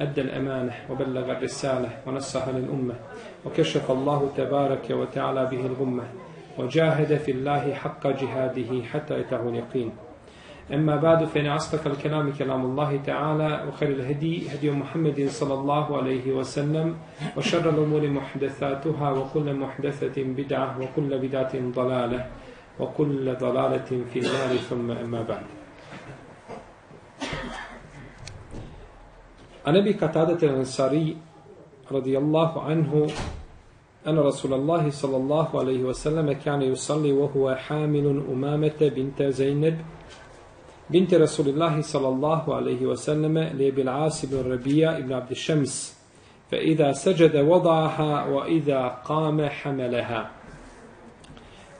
أدى الأمانة وبلغ الرسالة ونصح للأمة وكشف الله تبارك وتعالى به الغمة وجاهد في الله حق جهاده حتى يتاه اليقين. أما بعد فإن أصدق الكلام كلام الله تعالى وخير الهدي هدي محمد صلى الله عليه وسلم وشر الأمور محدثاتها وكل محدثة بدعة وكل بدعة ضلالة وكل ضلالة في النار ثم أما بعد. عن أبي قتادة الأنصاري رضي الله عنه أن رسول الله صلى الله عليه وسلم كان يصلي وهو حامل أمامة بنت زينب بنت رسول الله صلى الله عليه وسلم لأبي العاص بن الربيع بن عبد الشمس فإذا سجد وضعها وإذا قام حملها.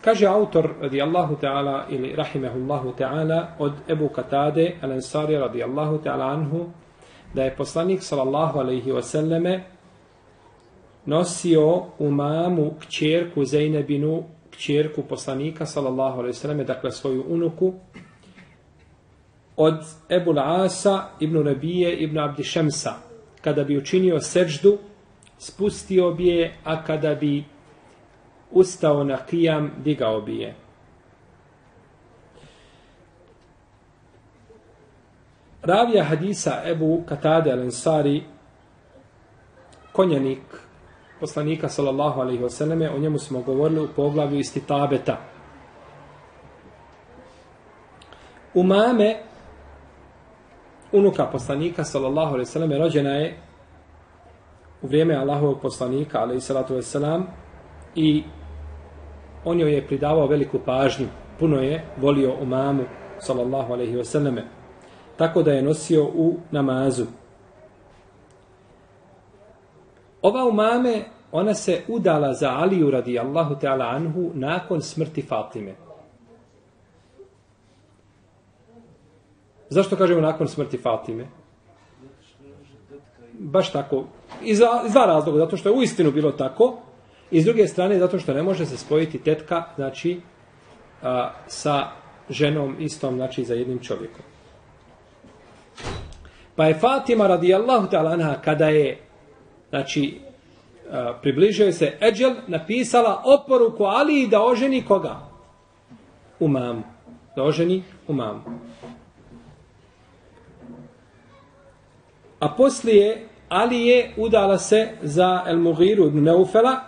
Kaže autor radijallahu ta'ala ili rahimehullahu ta'ala od Ebu Katade al-Ansari radijallahu ta'ala anhu da je poslanik sallallahu alaihi wasallame nosio u mamu kćerku Zejnebinu, kćerku poslanika sallallahu alaihi wasallame, dakle svoju unuku, od Ebu Asa ibn Rabije ibn Abdi Šemsa. Kada bi učinio seđdu, spustio bi je, a kada bi ustao na kijam, digao bi je. Ravija hadisa Ebu Katade al-Ansari, konjanik poslanika sallallahu alaihi wasallam, o njemu smo govorili u poglavlju istitabeta. Umame, unuka poslanika sallallahu alaihi wasallam, rođena je u vrijeme Allahovog poslanika alaihi salatu wasallam i on joj je pridavao veliku pažnju. Puno je volio umamu sallallahu alaihi wasallam tako da je nosio u namazu. Ova umame, ona se udala za Aliju radijallahu ta'ala anhu nakon smrti Fatime. Zašto kažemo nakon smrti Fatime? Baš tako. Iz, iz dva razloga. Zato što je uistinu bilo tako. I s druge strane, zato što ne može se spojiti tetka, znači, a, sa ženom istom, znači, za jednim čovjekom. Pa je Fatima radijallahu ta'ala anha kada je znači približio se Eđel napisala oporuku Ali da oženi koga? Umam. Da oženi u. A poslije Ali je udala se za El Mughiru ibn Neufela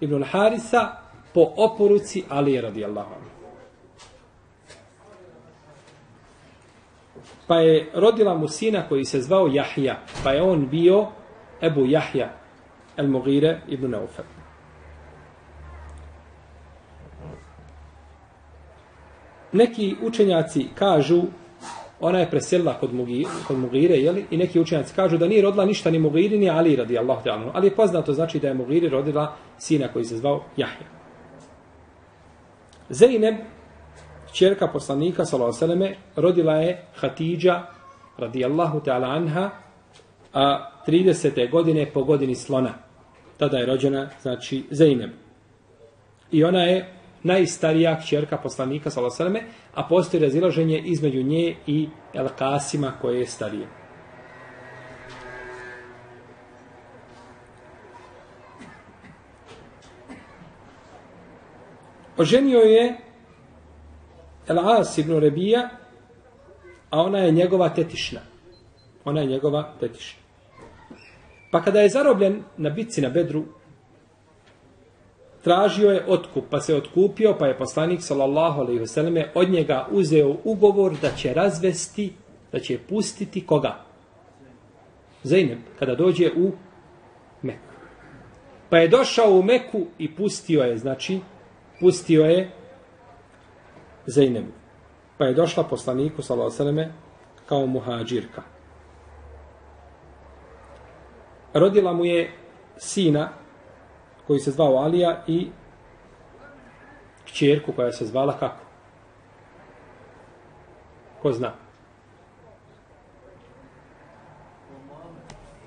ibn Harisa po oporuci Ali radijallahu anha. Pa je rodila mu sina koji se zvao Jahja, pa je on bio Ebu Jahja, El Mugire ibn Neufel. Neki učenjaci kažu, ona je preselila kod Mugire, kod Mugire jeli? i neki učenjaci kažu da nije rodila ništa ni Mugiri, ni Ali radi Allah, ali je poznato znači da je Mugiri rodila sina koji se zvao Jahja. Zeynep čerka poslanika sallallahu rodila je Hatidža radijallahu ta'ala anha a 30. godine po godini slona. Tada je rođena znači Zeynep. I ona je najstarija čerka poslanika sallallahu a postoji razilaženje između nje i El Kasima koje je starije. Oženio je El-As ibn Rebija, a ona je njegova tetišna. Ona je njegova tetišna. Pa kada je zarobljen na bitci na Bedru, tražio je otkup, pa se otkupio, pa je poslanik sallallahu alejhi ve selleme od njega uzeo ugovor da će razvesti, da će pustiti koga? Zainab, kada dođe u Meku. Pa je došao u Meku i pustio je, znači, pustio je Zeynebu. Pa je došla poslaniku, sallallahu kao muhađirka. Rodila mu je sina, koji se zvao Alija, i kćerku koja se zvala kako? Ko zna?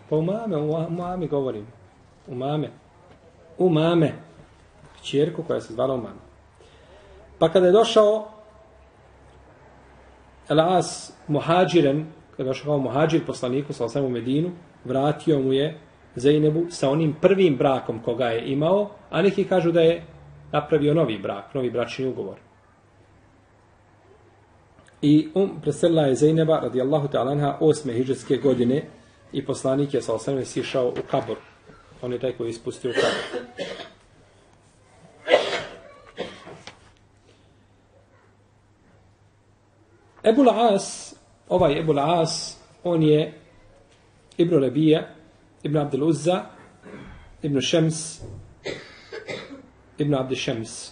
Pa u mame, u mame govorim. U mame. U mame. Kćerku koja se zvala u mame. Pa kada je došao Elas muhađiren, kada je došao kao muhađir poslaniku, sa osam u Medinu, vratio mu je Zeynebu sa onim prvim brakom koga je imao, a neki kažu da je napravio novi brak, novi bračni ugovor. I um preselila je Zeyneba radijallahu ta'ala anha osme hijđarske godine i poslanik je sa osam sišao u kabor. On je taj koji je ispustio u kabor. Ebul As, ovaj Ebul As, on je Ibn Rebija, Ibn Abdel Uzza, Ibn Šems, Ibn Abdel Šems.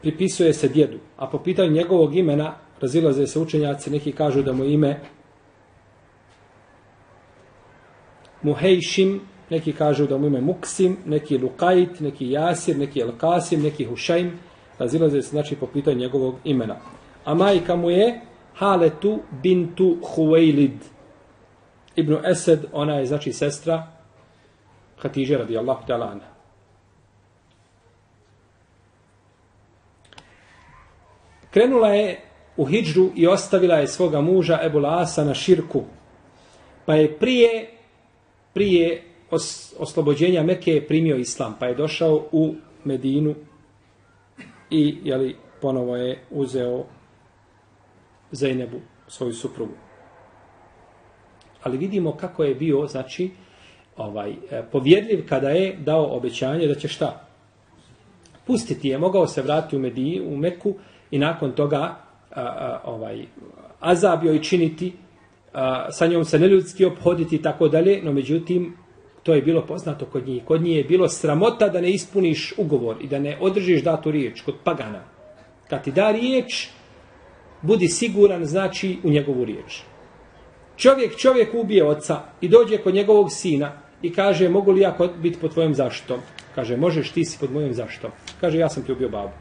Pripisuje se djedu, a po pitanju njegovog imena razilaze se učenjaci, neki kažu da mu ime Muhejšim, neki kažu da mu ime Muksim, neki Lukajt, neki Jasir, neki Elkasim, neki Hušajm, razilaze se znači po pitanju njegovog imena. A majka mu je Haletu bintu Huwailid. Ibnu Esed, ona je znači sestra Hatiže radijallahu ta'ala anha. Krenula je u hijđru i ostavila je svoga muža Ebu Asa na širku. Pa je prije, prije os, oslobođenja Mekke primio islam. Pa je došao u Medinu i jeli, ponovo je uzeo Zajnebu, svoju suprugu. Ali vidimo kako je bio, znači, ovaj e, povjedljiv kada je dao obećanje da će šta? Pustiti je, mogao se vratiti u Mediju, u Meku i nakon toga a, a, ovaj azabio i činiti a, sa njom se neljudski obhoditi i tako dalje, no međutim to je bilo poznato kod njih. Kod njih je bilo sramota da ne ispuniš ugovor i da ne održiš datu riječ kod pagana. Kad ti da riječ, budi siguran znači u njegovu riječ. Čovjek čovjek ubije oca i dođe kod njegovog sina i kaže mogu li ja biti pod tvojom zaštitom? Kaže možeš ti si pod mojom zaštitom. Kaže ja sam ti ubio babu.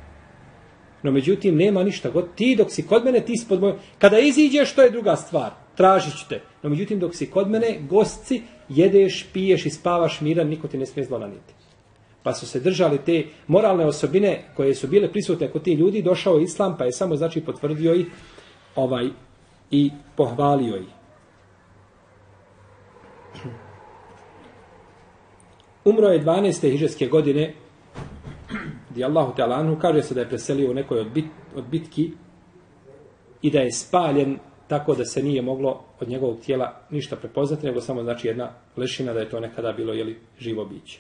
No međutim nema ništa. God, ti dok si kod mene ti si pod mojom... Kada iziđeš to je druga stvar. Tražit ću te. No međutim dok si kod mene gostci jedeš, piješ i spavaš miran niko ti ne smije zlonaniti. Pa su se držali te moralne osobine koje su bile prisutne kod ti ljudi, došao islam pa je samo znači potvrdio ih ovaj i pohvalio ih. Umro je 12. hiđarske godine gdje Allahu te kaže se da je preselio u nekoj od, bit, od bitki i da je spaljen tako da se nije moglo od njegovog tijela ništa prepoznati, nego samo znači jedna lešina da je to nekada bilo jeli, živo biće.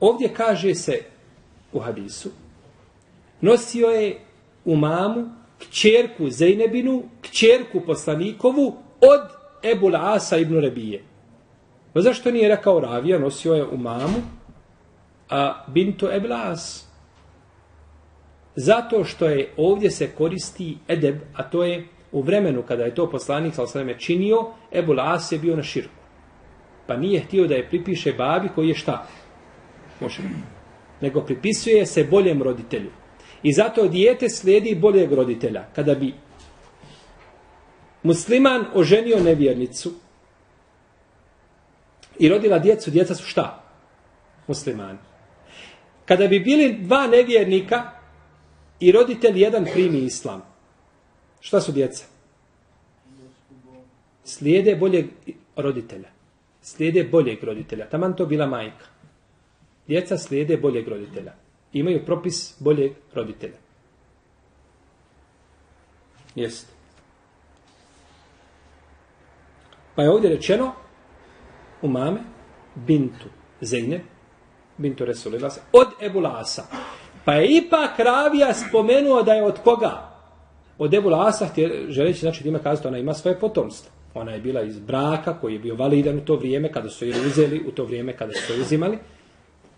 Ovdje kaže se u hadisu, nosio je u mamu kćerku Zejnebinu, kćerku poslanikovu od Ebul Asa ibn Rebije. Pa zašto nije rekao Ravija, nosio je u mamu, a Bintu Ebul Asa? Zato što je ovdje se koristi edeb, a to je u vremenu kada je to poslanik sa osvrame činio, Ebul As je bio na širku. Pa nije htio da je pripiše babi koji je šta? Može. Nego pripisuje se boljem roditelju. I zato dijete slijedi boljeg roditelja. Kada bi musliman oženio nevjernicu i rodila djecu, djeca su šta? Muslimani. Kada bi bili dva nevjernika i roditelj jedan primi islam, šta su djeca? Slijede boljeg roditelja. Slijede boljeg roditelja. Taman to bila majka. Djeca slijede boljeg roditelja. Imaju propis boljeg roditelja. Jeste. Pa je ovdje rečeno u mame bintu Zeynep, bintu Resulila, od Ebulasa. Pa je ipak Ravija spomenuo da je od koga? Od Ebu Lasa, želeći znači da ima kazati, ona ima svoje potomstvo. Ona je bila iz braka koji je bio validan u to vrijeme kada su je uzeli, u to vrijeme kada su je uzimali.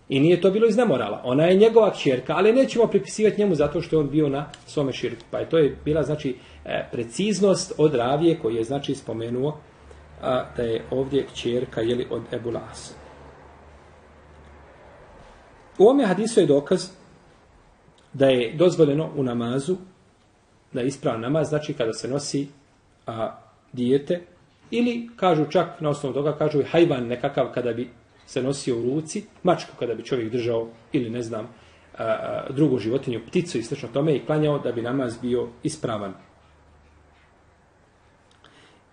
I nije to bilo iz nemorala. Ona je njegova čerka, ali nećemo pripisivati njemu zato što je on bio na svome širku. Pa je to je bila znači e, preciznost od Ravije koji je znači spomenuo a, da je ovdje čerka jeli od Ebu Las. U ovome hadisu je dokaz da je dozvoljeno u namazu, da je ispravan namaz, znači kada se nosi a, dijete, ili kažu čak na osnovu toga, kažu i hajvan nekakav kada bi se nosio u ruci, mačku kada bi čovjek držao, ili ne znam, a, a, drugu životinju, pticu i slično tome i klanjao da bi namaz bio ispravan.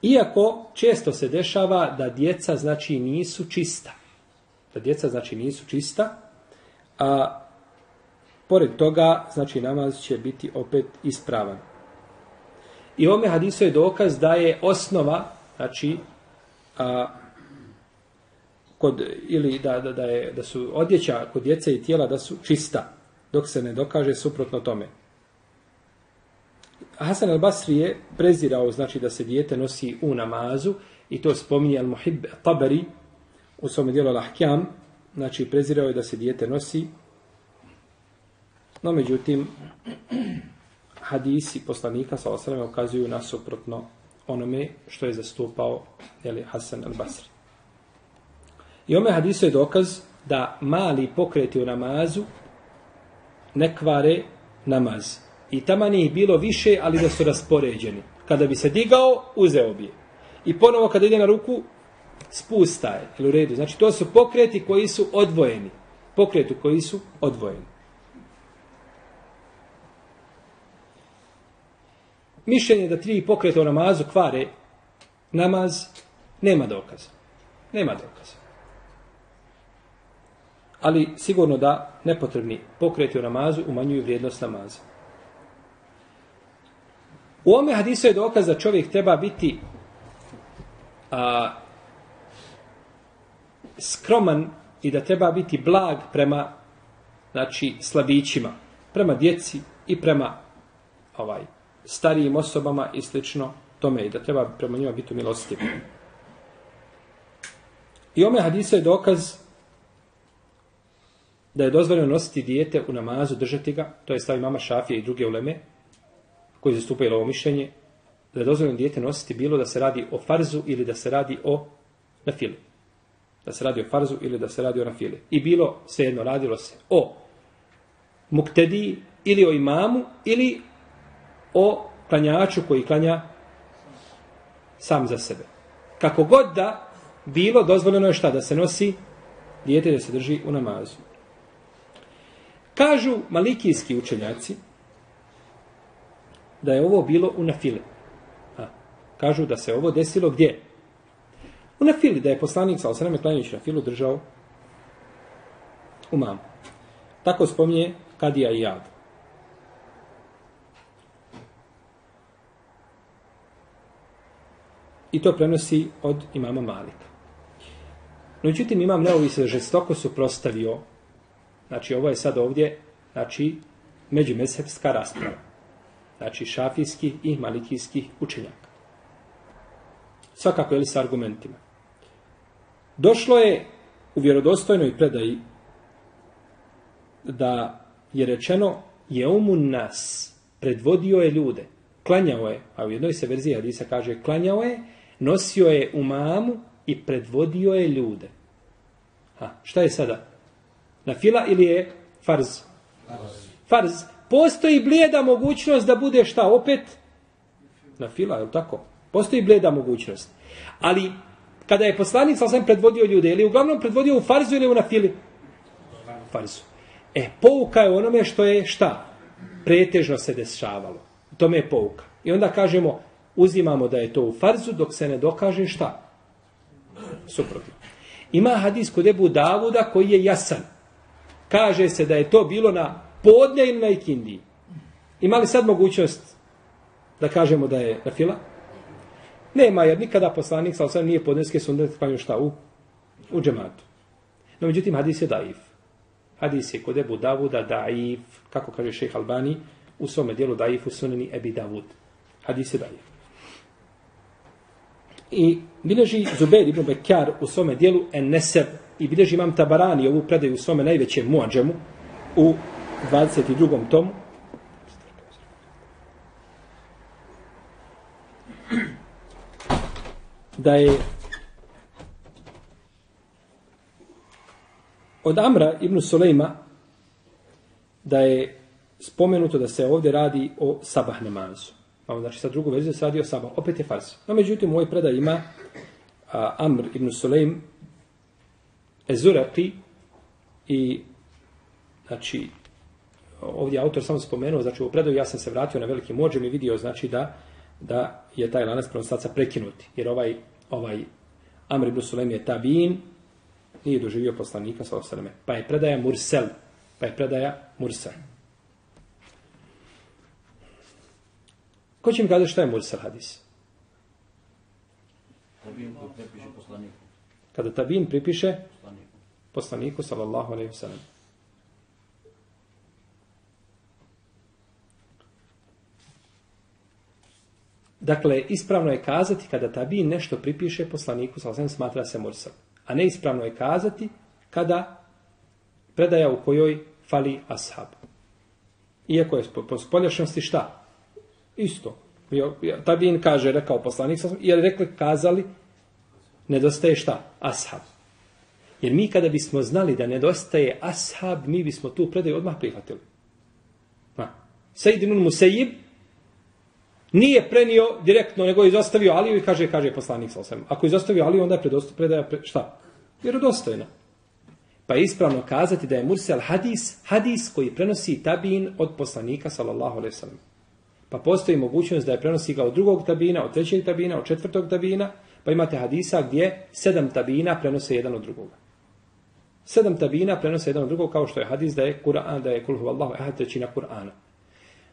Iako često se dešava da djeca znači nisu čista. Da djeca znači nisu čista, a pored toga znači namaz će biti opet ispravan. I ome hadiso je dokaz da je osnova, znači, a, kod, ili da, da, da, je, da su odjeća kod djece i tijela da su čista, dok se ne dokaže suprotno tome. Hasan al-Basri je prezirao, znači da se dijete nosi u namazu, i to spominje al-Muhib Tabari u svom dijelu al-Ahkjam, znači prezirao je da se dijete nosi, no međutim, hadisi poslanika sa osrame ukazuju nasoprotno onome što je zastupao jeli, Hasan al-Basri. I ome hadisu je dokaz da mali pokreti u namazu ne kvare namaz. I tamo nije bilo više, ali da su raspoređeni. Kada bi se digao, uzeo bi je. I ponovo kada ide na ruku, spusta je. U redu. Znači to su pokreti koji su odvojeni. Pokreti koji su odvojeni. Mišljenje da tri pokreta u namazu kvare namaz, nema dokaza. Nema dokaza. Ali sigurno da nepotrebni pokreti u namazu umanjuju vrijednost namaza. U ome hadisu je dokaz da čovjek treba biti a, skroman i da treba biti blag prema znači slabićima, prema djeci i prema ovaj starijim osobama i slično tome i da treba prema njima biti milostiv. I ome hadisa je dokaz da je dozvoljeno nositi dijete u namazu, držati ga, to je stavi mama Šafije i druge uleme, koji zastupaju ovo mišljenje, da je dozvoljeno dijete nositi bilo da se radi o farzu ili da se radi o nafili. Da se radi o farzu ili da se radi o nafili. I bilo, svejedno, radilo se o muktediji ili o imamu ili o klanjaču koji klanja sam za sebe. Kako god da bilo, dozvoljeno je šta? Da se nosi dijete da se drži u namazu. Kažu malikijski učenjaci, da je ovo bilo u nafile. A, kažu da se ovo desilo gdje? U nafili, da je poslanik sa osrame klanjajući na filu držao u mamu. Tako spominje Kadija i Jad. I to prenosi od imama Malika. No, međutim, imam neovi se žestoko suprostavio. Znači, ovo je sad ovdje, znači, međumesepska rasprava znači šafijskih i malikijskih učenjaka. Svakako je li sa argumentima. Došlo je u vjerodostojnoj predaji da je rečeno je umun nas, predvodio je ljude, klanjao je, a u jednoj se verziji Hadisa kaže klanjao je, nosio je umamu i predvodio je ljude. Ha, šta je sada? Na fila ili je farz? Farz postoji blijeda mogućnost da bude šta opet na fila, je tako? Postoji bljeda mogućnost. Ali kada je poslanik sam predvodio ljude, ili uglavnom predvodio u farzu ili u nafili? Farzu. E, pouka je onome što je šta? Pretežno se dešavalo. To me je pouka. I onda kažemo, uzimamo da je to u farzu, dok se ne dokaže šta? Suprotno. Ima hadis kod Ebu Davuda koji je jasan. Kaže se da je to bilo na podne ili na ikindiji. Ima li sad mogućnost da kažemo da je na fila? Nema, jer nikada poslanik sa osam nije podneske sunnet pa klanio šta u, u džematu. No, međutim, hadis je daif. Hadis je kod Ebu Davuda daif, kako kaže šejh Albani, u svome dijelu daif u suneni Ebi Davud. Hadis je daif. I bileži Zubair ibn Bekjar u svome dijelu En Neseb i bileži imam Tabarani ovu predaju u svome najvećem muadžemu u 22. tomu. Da je od Amra ibn Sulejma da je spomenuto da se ovdje radi o sabah namazu. Pa znači sa drugu verziju se radi o sabah. Opet je fars. No međutim, u ovoj predaj ima a, Amr ibn Sulejm Ezuraki i znači ovdje autor samo spomenuo, znači u predaju ja sam se vratio na veliki mođem i vidio znači da da je taj lanac prenoslaca prekinuti. Jer ovaj, ovaj Amr ibn Sulejm je tabin, nije doživio poslanika sa osrame. Pa je predaja Mursel. Pa je predaja Mursel. Ko će mi kazati šta je Mursel hadis? Kada tabin pripiše poslaniku. sallallahu alaihi wa sallam. Dakle, ispravno je kazati kada tabin nešto pripiše poslaniku, sallallahu alaihi smatra se Mursel. A neispravno je kazati kada predaja u kojoj fali ashab. Iako je po spoljašnosti šta? Isto. Tabin kaže, rekao poslanik, jer rekli, kazali, nedostaje šta? Ashab. Jer mi kada bismo znali da nedostaje ashab, mi bismo tu predaju odmah prihvatili. Sejidinun Musejib nije prenio direktno, nego je izostavio Aliju i kaže, kaže poslanik sa osam. Ako je izostavio Aliju, onda je predosto, predaja, pre, šta? Vjerodostojna. Pa je ispravno kazati da je Mursel hadis, hadis koji prenosi tabin od poslanika, sallallahu alaihi sallam. Pa postoji mogućnost da je prenosi ga od drugog tabina, od trećeg tabina, od četvrtog tabina, pa imate hadisa gdje sedam tabina prenose jedan od drugoga. Sedam tabina prenose jedan od drugog, kao što je hadis da je Kur'an, da je kulhu vallahu ehad trećina Kur'ana.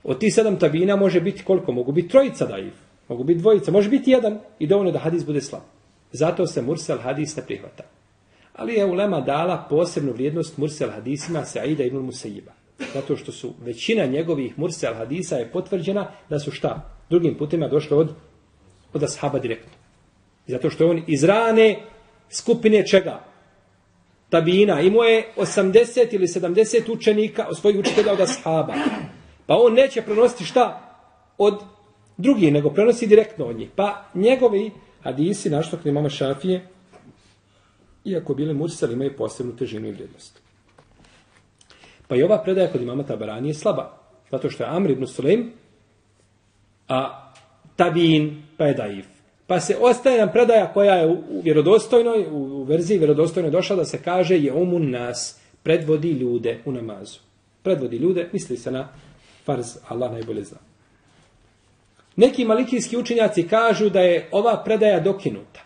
Od tih sedam tabina može biti koliko? Mogu biti trojica daif, mogu biti dvojica, može biti jedan i dovoljno da hadis bude slab. Zato se mursel hadis ne prihvata. Ali je ulema dala posebnu vrijednost mursel hadisima Sa'ida ibn Musaiba. Zato što su većina njegovih mursel hadisa je potvrđena da su šta? Drugim putima došlo od, od ashaba direktno. Zato što je on iz rane skupine čega? Tabina. Imao je 80 ili 70 učenika od svojih učitelja od ashaba. Pa on neće prenositi šta? Od drugih, nego prenosi direktno od njih. Pa njegovi hadisi, našto kod imama šafije, iako bile mursel, imaju posebnu težinu i vrijednost. Pa i ova predaja kod imama Tabarani je slaba. Zato što je Amr ibn Sulaim, a Tabin, pa je Daif. Pa se ostaje nam predaja koja je u vjerodostojnoj, u verziji vjerodostojnoj došla da se kaže je umun nas, predvodi ljude u namazu. Predvodi ljude, misli se na farz, Allah najbolje zna. Neki malikijski učenjaci kažu da je ova predaja dokinuta.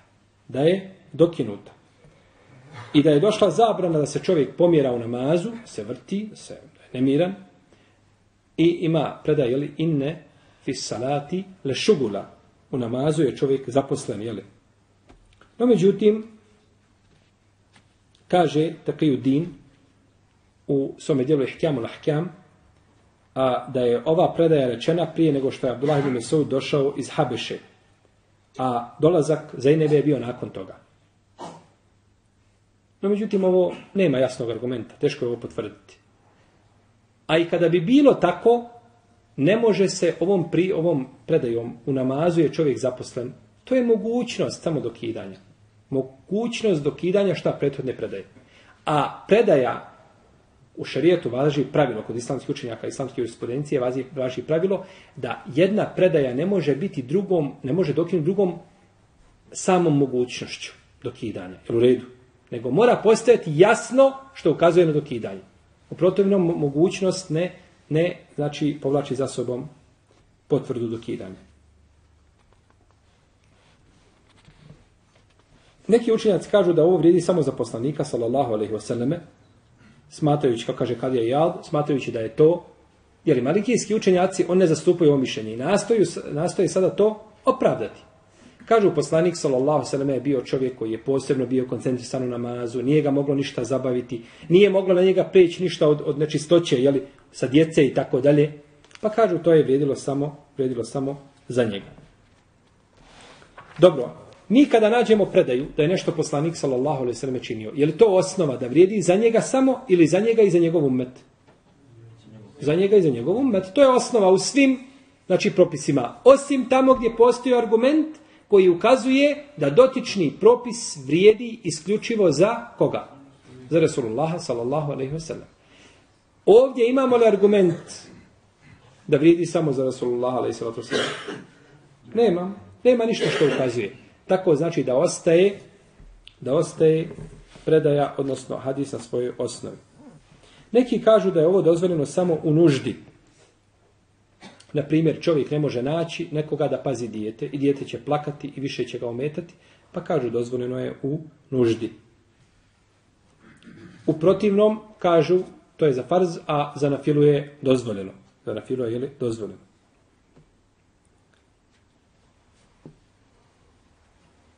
Da je dokinuta. I da je došla zabrana da se čovjek pomjera u namazu, se vrti, se nemiran. I ima predaj, jeli, inne fis salati le šugula. U namazu je čovjek zaposlen, jeli. No, međutim, kaže Takiju Din u svome dijelu Ihkjamu Lahkjam, a da je ova predaja rečena prije nego što je Abdullah ibn Mesud došao iz Habeše. A dolazak Zainebe je bio nakon toga. No, međutim, ovo nema jasnog argumenta. Teško je ovo potvrditi. A i kada bi bilo tako, ne može se ovom, pri, ovom predajom u namazu je čovjek zaposlen. To je mogućnost samo dokidanja. Mogućnost dokidanja šta prethodne predaje. A predaja u šarijetu važi pravilo kod islamskih učenjaka i islamske jurisprudencije važi, važi pravilo da jedna predaja ne može biti drugom, ne može dokinuti drugom samom mogućnošću dokidanja. Jel u redu? Nego mora postojati jasno što ukazuje na dokidanje. U protivnom mogućnost ne, ne znači povlači za sobom potvrdu dokidanja. Neki učenjaci kažu da ovo vrijedi samo za poslanika, sallallahu alaihi wasallam, smatrajući, kao kaže Kadija Jad, smatrajući da je to, jer i malikijski učenjaci, on ne zastupaju ovo mišljenje i nastoju, nastoje sada to opravdati. Kažu poslanik sallallahu sallam je bio čovjek koji je posebno bio koncentrisan u namazu, nije ga moglo ništa zabaviti, nije moglo na njega preći ništa od, od nečistoće, jeli, sa djece i tako dalje. Pa kažu to je vrijedilo samo, vrijedilo samo za njega. Dobro, Mi kada nađemo predaju da je nešto poslanik sallallahu alejhi ve sellem činio, je li to osnova da vrijedi za njega samo ili za njega i za njegov ummet? Za njega i za njegov ummet. To je osnova u svim znači propisima, osim tamo gdje postoji argument koji ukazuje da dotični propis vrijedi isključivo za koga? Za Resulullaha sallallahu alejhi ve sellem. Ovdje imamo li argument da vrijedi samo za Rasulullah alaihi sallatu sallam? Nema. Nema ništa što ukazuje. Tako znači da ostaje da ostaje predaja, odnosno hadis na svojoj osnovi. Neki kažu da je ovo dozvoljeno samo u nuždi. Na primjer, čovjek ne može naći nekoga da pazi dijete i dijete će plakati i više će ga ometati, pa kažu dozvoljeno je u nuždi. U protivnom kažu to je za farz, a za nafilu je dozvoljeno. Za nafilu je li, dozvoljeno.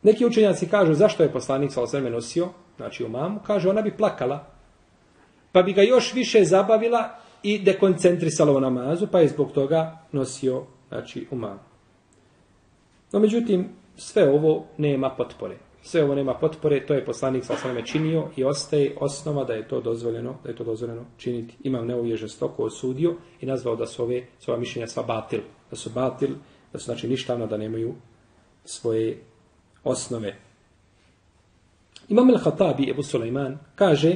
Neki učenjaci kažu zašto je poslanik sa osreme nosio, znači u mamu, kaže ona bi plakala, pa bi ga još više zabavila i dekoncentrisalo u namazu, pa je zbog toga nosio znači, umam. No međutim, sve ovo nema potpore. Sve ovo nema potpore, to je poslanik sa sveme činio i ostaje osnova da je to dozvoljeno, da je to dozvoljeno činiti. Imam neuvije žestoko osudio i nazvao da su ove, sva mišljenja sva batil, da su batil, da su znači ništavno da nemaju svoje osnove. Imam el-Hatabi, Ebu Suleiman, kaže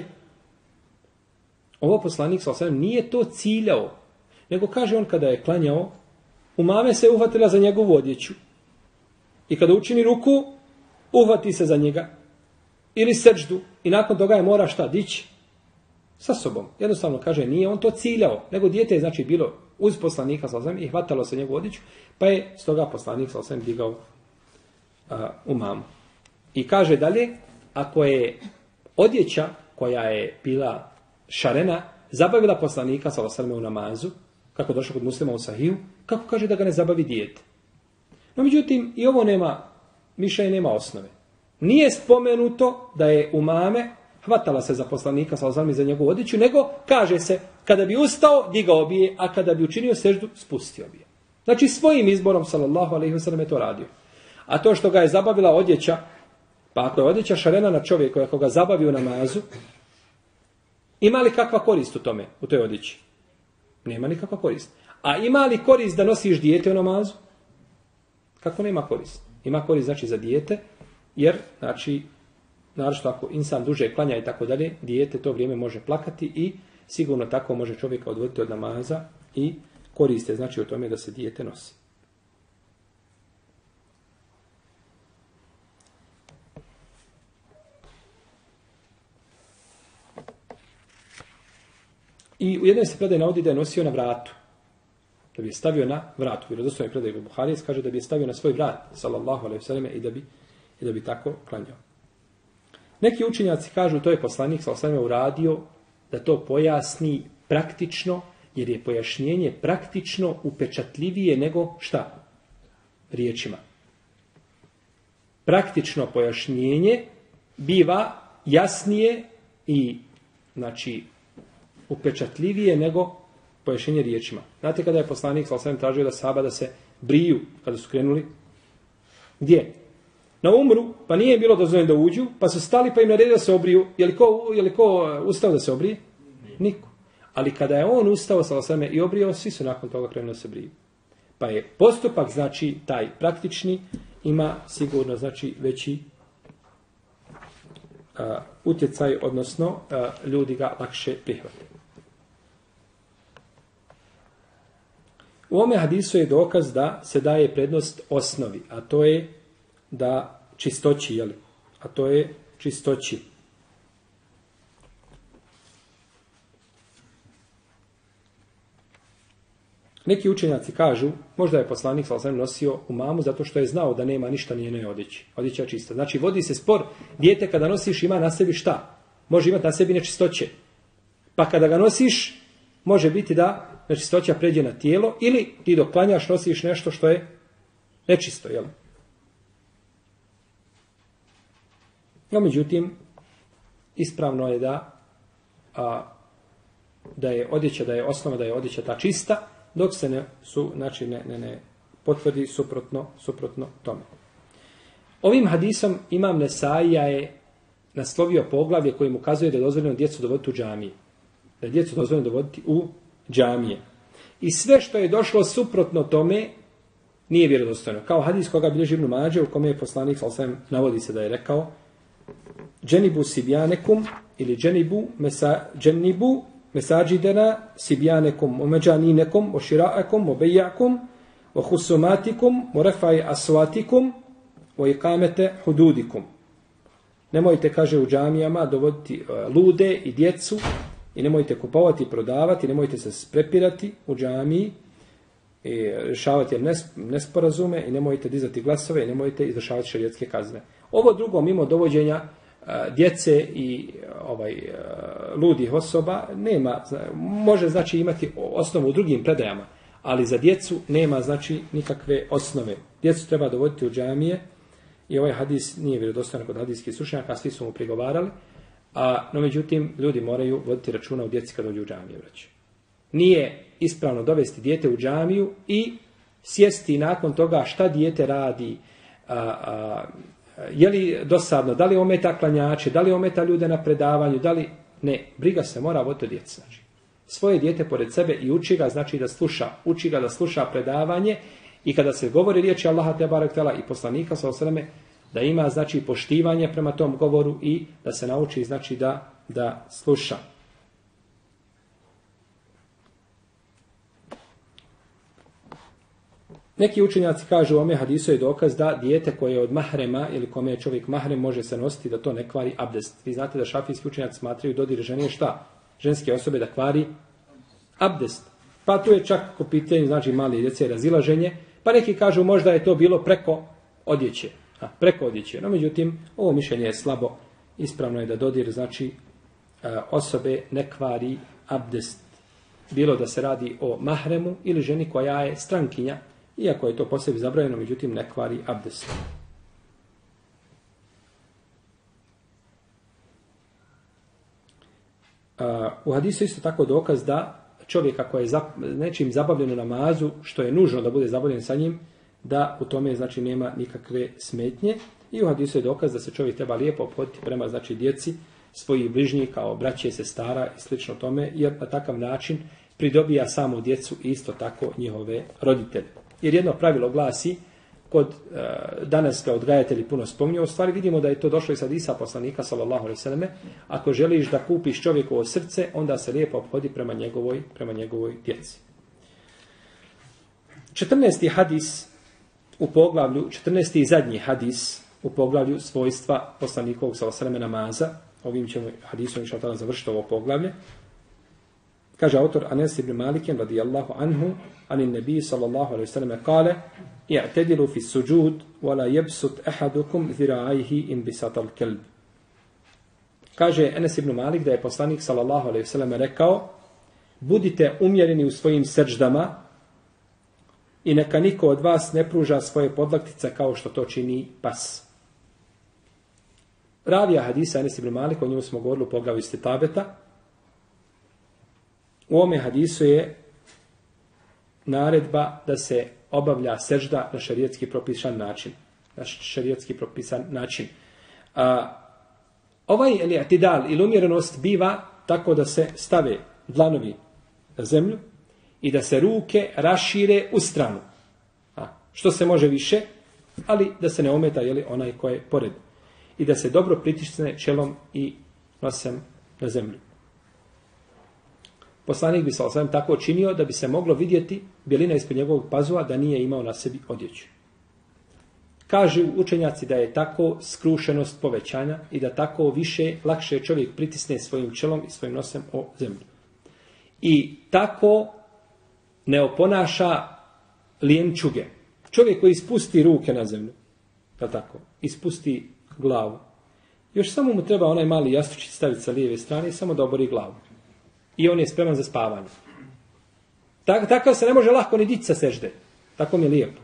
ovo poslanik sa osam nije to ciljao, nego kaže on kada je klanjao, umame se uhvatila za njegovu odjeću. I kada učini ruku, uhvati se za njega. Ili srđdu. I nakon toga je mora šta dići? Sa sobom. Jednostavno kaže, nije on to ciljao, nego dijete je znači bilo uz poslanika sa osam i hvatalo se njegovu odjeću, pa je stoga poslanik sa osam digao a, umamu. I kaže dalje, ako je odjeća koja je bila šarena, zabavila poslanika sa osrme u namazu, kako došlo kod muslima u sahiju, kako kaže da ga ne zabavi dijete. No međutim, i ovo nema, miša i nema osnove. Nije spomenuto da je u mame hvatala se za poslanika sa osrme za njegovu odjeću, nego kaže se, kada bi ustao, digao bi je, a kada bi učinio seždu, spustio bi je. Znači svojim izborom, sallallahu alaihi wasallam, je to radio. A to što ga je zabavila odjeća, pa ako je odjeća šarena na čovjeku, ako ga zabavi u namazu, ima li kakva korist u tome, u toj odjeći? Nema nikakva korist. A ima li korist da nosiš dijete u namazu? Kako nema korist? Ima korist znači za dijete, jer, znači, naravno ako insan duže klanja i tako dalje, dijete to vrijeme može plakati i sigurno tako može čovjeka odvoditi od namaza i koriste znači u tome da se dijete nosi. I u jednoj se predaj navodi da je nosio na vratu. Da bi je stavio na vratu. I odostojno je predaj u Buharijes kaže da bi je stavio na svoj vrat, sallallahu alaihi vseleme, i da bi, i da bi tako klanjao. Neki učenjaci kažu to je poslanik sallallahu alaihi uradio da to pojasni praktično, jer je pojašnjenje praktično upečatljivije nego šta? Riječima. Praktično pojašnjenje biva jasnije i znači upečatljivije nego pojašenje riječima. Znate kada je poslanik sa osvijem tražio da saba da se briju kada su krenuli? Gdje? Na umru, pa nije bilo dozvoljeno da uđu, pa su stali pa im naredio da se obriju. Je li ko, je li ko uh, ustao da se obrije? Niko. Ali kada je on ustao sa osvijem i obrio, svi su nakon toga krenuli da se briju. Pa je postupak, znači, taj praktični, ima sigurno, znači, veći uh, utjecaj, odnosno uh, ljudi ga lakše prihvataju. U ome hadisu je dokaz da se daje prednost osnovi, a to je da čistoći, jel? A to je čistoći. Neki učenjaci kažu, možda je poslanik sa nosio u mamu zato što je znao da nema ništa njenoj odjeći. Odjeća je čista. Znači, vodi se spor, dijete kada nosiš ima na sebi šta? Može imati na sebi nečistoće. Pa kada ga nosiš, može biti da nečistoća pređe na tijelo ili ti dok klanjaš nosiš nešto što je nečisto, jel? No, međutim, ispravno je da a, da je odjeća, da je osnova da je odjeća ta čista, dok se ne, su, znači ne, ne, ne potvrdi suprotno, suprotno tome. Ovim hadisom imam Nesaija je naslovio poglavlje kojim ukazuje da je dozvoljeno djecu dovoditi u džamiji. Da je djecu dozvoljeno dovoditi u džamije. I sve što je došlo suprotno tome nije vjerodostojno. Kao hadis koga bilježi Ibn Mađe u kome je poslanik Salsam navodi se da je rekao dženibu sibjanekum ili dženibu mesa dženibu mesađidena, sibjanekum omeđaninekum oširaakum obejakum ohusumatikum, morefaj aswatikum, o ikamete hududikum. Nemojte, kaže u džamijama, dovoditi e, lude i djecu i nemojte kupovati i prodavati, nemojte se sprepirati u džamiji i rješavati nesporazume i nemojte dizati glasove i nemojte izvršavati šarijetske kazne. Ovo drugo, mimo dovođenja e, djece i e, ovaj e, ludih osoba, nema, može znači imati osnovu u drugim predajama, ali za djecu nema znači nikakve osnove. Djecu treba dovoditi u džamije i ovaj hadis nije vjerodostojan kod hadijskih slušnjaka, svi su mu prigovarali, a no međutim ljudi moraju voditi računa u djeci kad dođu u džamiju. Vraći. Nije ispravno dovesti dijete u džamiju i sjesti nakon toga šta dijete radi, a, a, je li dosadno, da li ometa klanjače, da li ometa ljude na predavanju, da li... Ne, briga se mora voditi djeci. Znači. Svoje dijete pored sebe i uči ga, znači da sluša, uči ga da sluša predavanje i kada se govori riječi Allaha te barek tela i poslanika sa osreme, da ima znači poštivanje prema tom govoru i da se nauči znači da, da sluša. Neki učenjaci kažu ome hadisu je dokaz da dijete koje je od mahrema ili kome je čovjek mahrem može se nositi da to ne kvari abdest. Vi znate da šafijski učenjaci smatraju dodir žene šta? Ženske osobe da kvari abdest. Pa tu je čak po pitanju znači mali djece razilaženje, pa neki kažu možda je to bilo preko odjeće. A, preko odjeće. No međutim, ovo mišljenje je slabo. Ispravno je da dodir, znači e, osobe ne kvari abdest. Bilo da se radi o mahremu ili ženi koja je strankinja, Iako je to posebi zabrojeno, međutim ne kvari abdest. Uh, u hadisu isto tako dokaz da čovjek ako je zap, nečim zabavljen u namazu, što je nužno da bude zabavljen sa njim, da u tome znači nema nikakve smetnje. I u hadisu je dokaz da se čovjek treba lijepo opoditi prema znači djeci svojih bližnjih kao braće, sestara i slično tome, jer na takav način pridobija samo djecu i isto tako njihove roditelje. Jer jedno pravilo glasi, kod e, danas ga odgajatelji puno spominju, u stvari vidimo da je to došlo iz hadisa poslanika, sallallahu alejhi ve selleme, ako želiš da kupiš čovjekovo srce, onda se lijepo obhodi prema njegovoj, prema njegovoj djeci. 14. hadis u poglavlju, 14. i zadnji hadis u poglavlju svojstva poslanikovog sa osreme namaza, ovim ćemo hadisom inša tada završiti ovo poglavlje, Kaže autor Anas ibn Malik radijallahu anhu anin nabi sallallahu alejhi ve sellem kale i'tadilu fi sujud wa la yabsut ahadukum in bisatal al-kalb. Kaže Enes ibn Malik da je poslanik sallallahu alejhi ve sellem rekao budite umjereni u svojim srđdama i neka niko od vas ne pruža svoje podlaktice kao što to čini pas. Ravija hadisa Enes ibn Malik, o njemu smo govorili u poglavu istitabeta, U ome hadisu je naredba da se obavlja sežda na šarijetski propisan način. Na šarijetski propisan način. A, ovaj ili atidal ili umjerenost biva tako da se stave dlanovi na zemlju i da se ruke rašire u stranu. A, što se može više, ali da se ne ometa jeli, onaj ko je pored. I da se dobro pritisne čelom i nosem na zemlju. Poslanik bi sa osvijem tako činio da bi se moglo vidjeti bjelina ispod njegovog pazova da nije imao na sebi odjeću. Kaže učenjaci da je tako skrušenost povećanja i da tako više, lakše čovjek pritisne svojim čelom i svojim nosem o zemlju. I tako ne oponaša lijenčuge. Čovjek koji ispusti ruke na zemlju, da tako, ispusti glavu. Još samo mu treba onaj mali jastučić staviti sa lijeve strane i samo da obori glavu i on je spreman za spavanje. Tak, tako se ne može lahko ni dići sa sežde. Tako mi je lijepo.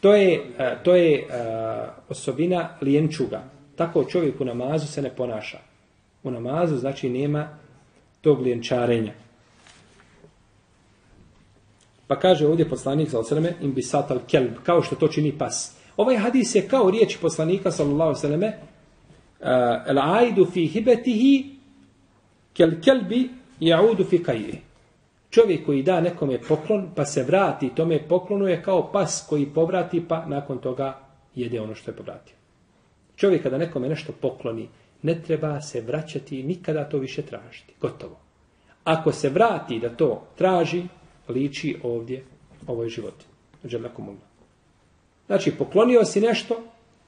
To je, e, to je e, osobina lijenčuga. Tako čovjek u namazu se ne ponaša. U namazu znači nema tog lijenčarenja. Pa kaže ovdje poslanik sa osreme im bi satal kelb, kao što to čini pas. Ovaj hadis je kao riječ poslanika sallallahu sallam eh, el aidu fi hibetihi kel kelbi jaudu fi kajri. Čovjek koji da nekome poklon, pa se vrati tome poklonu je kao pas koji povrati, pa nakon toga jede ono što je povratio. Čovjek kada nekome nešto pokloni, ne treba se vraćati i nikada to više tražiti. Gotovo. Ako se vrati da to traži, liči ovdje ovoj životi. Dželakumullah. Znači, poklonio si nešto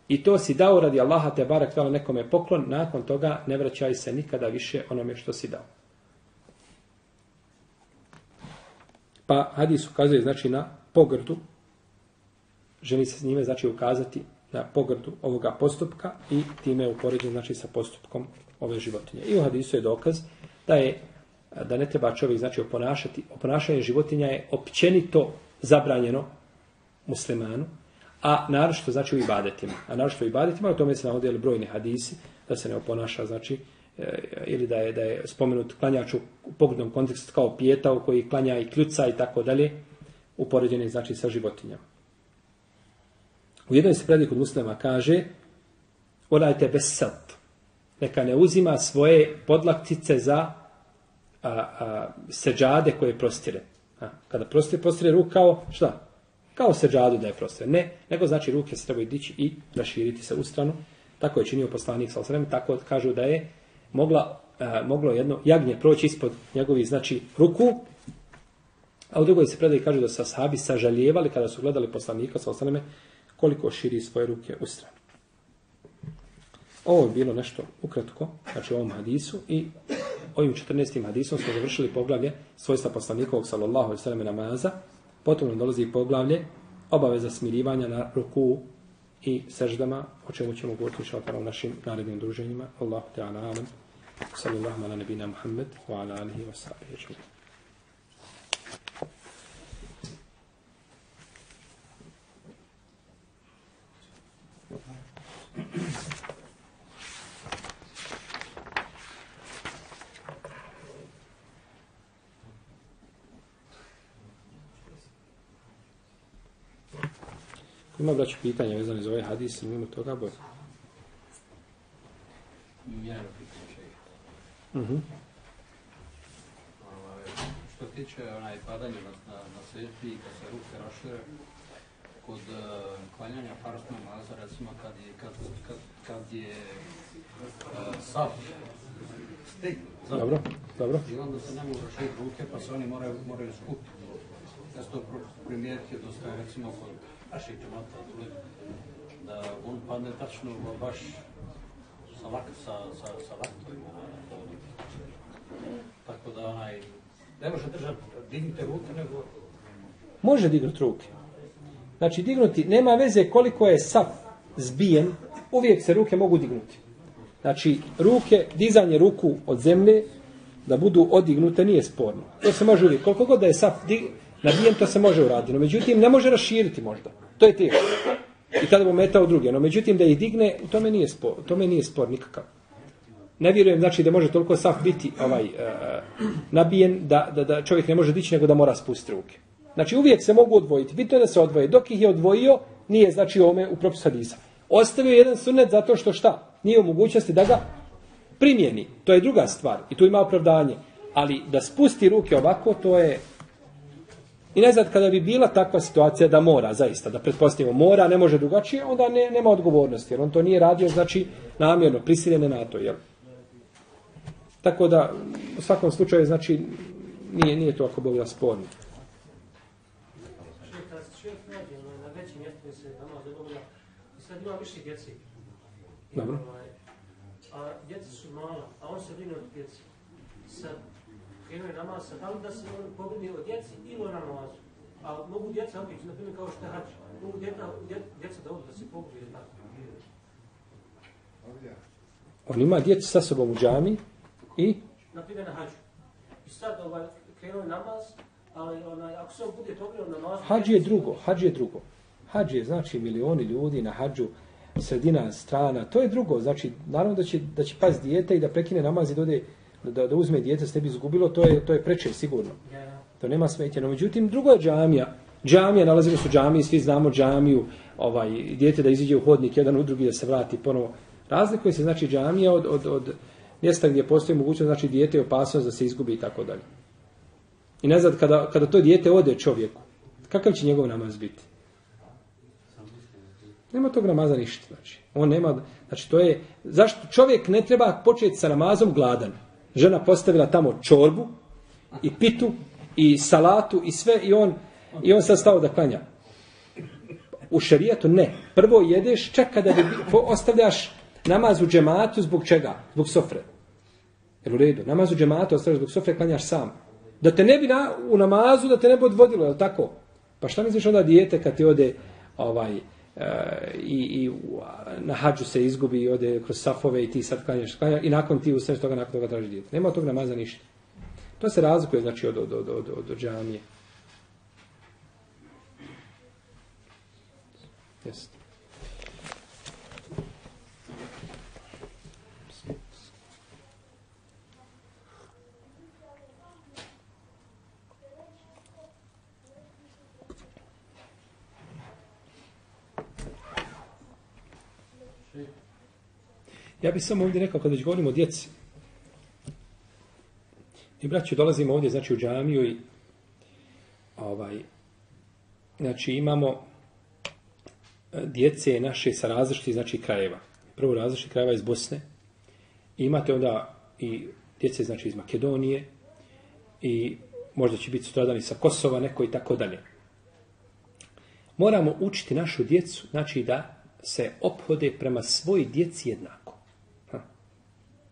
i to si dao radi Allaha te barak tala nekome poklon, nakon toga ne vraćaj se nikada više onome što si dao. Pa hadis ukazuje znači na pogrdu, želi se s njime znači ukazati na pogrdu ovoga postupka i time je upoređen znači sa postupkom ove životinje. I u hadisu je dokaz da je da ne treba čovjek znači oponašati, oponašanje životinja je općenito zabranjeno muslimanu, a naročito znači u ibadetima. A naročito u ibadetima, o tome se navodili brojni hadisi, da se ne oponaša, znači, e, ili da je, da je spomenut klanjač u poglednom kontekstu kao pijeta u koji klanja i kljuca i tako dalje, upoređeni znači sa životinjama. U jednoj se predaj kod muslima kaže Olajte bez. Neka ne uzima svoje podlaktice za a, a, seđade koje prostire. A, kada prostire, prostire ruk kao šta? Kao seđadu da je prostire. Ne, nego znači ruke se trebaju dići i raširiti se u stranu. Tako je činio poslanik sa osrem. Tako kažu da je mogla, a, moglo jedno jagnje proći ispod njegovih, znači ruku. A u drugoj se predaj kaže da su sahabi sažaljevali kada su gledali poslanika sa osreme koliko širi svoje ruke u stranu. Ovo je bilo nešto ukratko, znači u ovom hadisu i ovim 14. hadisom smo završili poglavlje svojstva poslanikovog sallallahu alaihi sallam namaza, potom nam dolazi poglavlje obaveza smirivanja na ruku i seždama, o čemu ćemo govoriti šaltara u našim narednim druženjima. Allahu te alam. Sallallahu ala nabina Muhammed wa ala alihi wa sahbihi. Ima braću pitanja vezane za ovaj hadis, mimo toga boj. Jedno pitanje Uh -huh. Ovaj, Što tiče onaj padanje na, na, na svetli, kad se ruke rašire, kod uh, klanjanja farsnog namaza, recimo kad je, kad, kad, kad je uh, saf stig, Dobro, dobro. I onda se ne mogu raširiti ruke, pa se oni moraju, moraju skupiti. Ja sam to primijetio dosta, recimo, kod naših džemata, da on padne tačno baš sa, lak, sa, sa, sa laktom ono, Tako da onaj, ne može držati, dignite ruke, nego Može dignuti ruke. Znači, dignuti, nema veze koliko je saf zbijen, uvijek se ruke mogu dignuti. Znači, ruke, dizanje ruku od zemlje, da budu odignute, nije sporno. To se može uvijek. Koliko god da je saf dig, nabijen, to se može uraditi. No, međutim, ne može raširiti možda. To je teško. I tada bi metao druge. No, međutim, da ih digne, u tome nije spor, u tome nije spor nikakav. Ne vjerujem, znači, da može toliko saf biti ovaj, uh, nabijen, da, da, da čovjek ne može dići, nego da mora spustiti ruke. Znači, uvijek se mogu odvojiti. Bitno je da se odvoje. Dok ih je odvojio, nije, znači, ome u propisu hadisa. Ostavio jedan sunnet zato što šta? Nije u mogućnosti da ga primjeni. To je druga stvar. I tu ima opravdanje. Ali da spusti ruke ovako, to je... I ne znam, kada bi bila takva situacija da mora, zaista, da pretpostavimo mora, ne može drugačije, onda ne, nema odgovornosti. Jer on to nije radio, znači, namjerno, prisiljene na to. Jel? Tako da, u svakom slučaju, znači, nije, nije to ako Bog da sporno. Sad ima više djeci. Dobro. A djeca su mala, a on se brine od djeci. Sad, krenuo je namaz, da li da se on pobrine o djeci ili o namazu? A mogu djeca otići, na primjer, kao što je hač. Mogu djeca, dje- djeca da odu da se pobrine, tako. On ima djecu sa sobom u džami i Na primjer, na hađu. I sad, ovaj, krenuo je namaz, ali onaj, ako se on bude pobrinuo na namazu... hađ je drugo, hađ je drugo. Hađ je znači milioni ljudi na hađu, sredina strana, to je drugo. Znači, naravno da će, da će pas dijete i da prekine namaz i da, ode, da, da uzme dijete s tebi izgubilo, to je, to je preče sigurno. To nema smetnje. No, međutim, drugo je džamija. Džamija, nalazimo se u džamiji, svi znamo džamiju, ovaj, dijete da iziđe u hodnik, jedan u drugi da se vrati ponovo. Razlikuje se, znači, džamija od, od, od mjesta gdje postoji mogućnost, znači, dijete je opasnost da se izgubi i tako dalje. I ne znam, kada, kada to dijete ode čovjeku, kakav će njegov namaz biti? Nema tog namaza ništa, znači. On nema, znači to je, zašto čovjek ne treba početi sa namazom gladan? Žena postavila tamo čorbu i pitu, i salatu, i sve, i on, i on sad stao da klanja. U šarijetu ne. Prvo jedeš, čeka da bi, ostavljaš namaz u džematu zbog čega? Zbog sofre. Jel u redu? Namaz u džematu ostavljaš zbog sofre, klanjaš sam. Da te ne bi na, u namazu, da te ne bi odvodilo, je tako? Pa šta misliš onda dijete kad ti ode ovaj, i, i na hađu se izgubi i ode kroz safove i ti sad klanjaš, klanjaš i nakon ti ustaneš toga, nakon toga traži dijete. Nema od tog namaza ništa. To se razlikuje znači od, od, od, od, od, od džamije. Jeste. Ja bih samo ovdje rekao, kada već govorimo o djeci, i braću, dolazimo ovdje, znači, u džamiju i ovaj, znači, imamo e, djece naše sa različitih, znači, krajeva. Prvo različitih krajeva iz Bosne. I imate onda i djece, znači, iz Makedonije i možda će biti sutradani sa Kosova, neko i tako dalje. Moramo učiti našu djecu, znači, da se ophode prema svoj djeci jednako.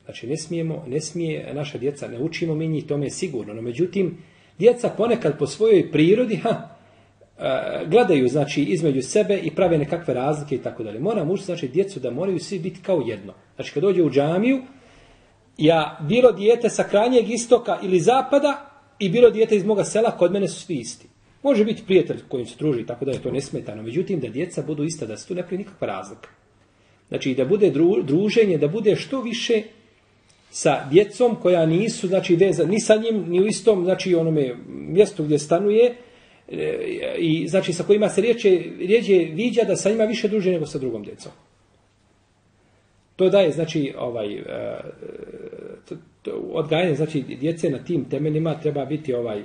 Znači, ne smijemo, ne smije naša djeca, ne učimo mi njih, tome je sigurno. No, međutim, djeca ponekad po svojoj prirodi, ha, e, gledaju, znači, između sebe i prave nekakve razlike i tako dalje. Moramo učiti, znači, djecu da moraju svi biti kao jedno. Znači, kad dođe u džamiju, ja, bilo dijete sa krajnjeg istoka ili zapada i bilo dijete iz moga sela, kod mene su svi isti. Može biti prijatelj kojim se druži, tako da je to nesmetano. Međutim, da djeca budu ista, da se tu ne prije nikakva razlika. Znači, da bude druženje, da bude što više sa djecom koja nisu znači veza ni sa njim ni u istom znači onome mjestu gdje stanuje e, i znači sa kojima se riječe rijeđe viđa da sa njima više druže nego sa drugom djecom. To daje znači ovaj e, odgajanje znači djece na tim temeljima treba biti ovaj e,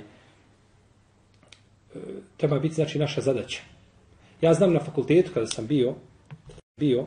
treba biti znači naša zadaća. Ja znam na fakultetu kada sam bio bio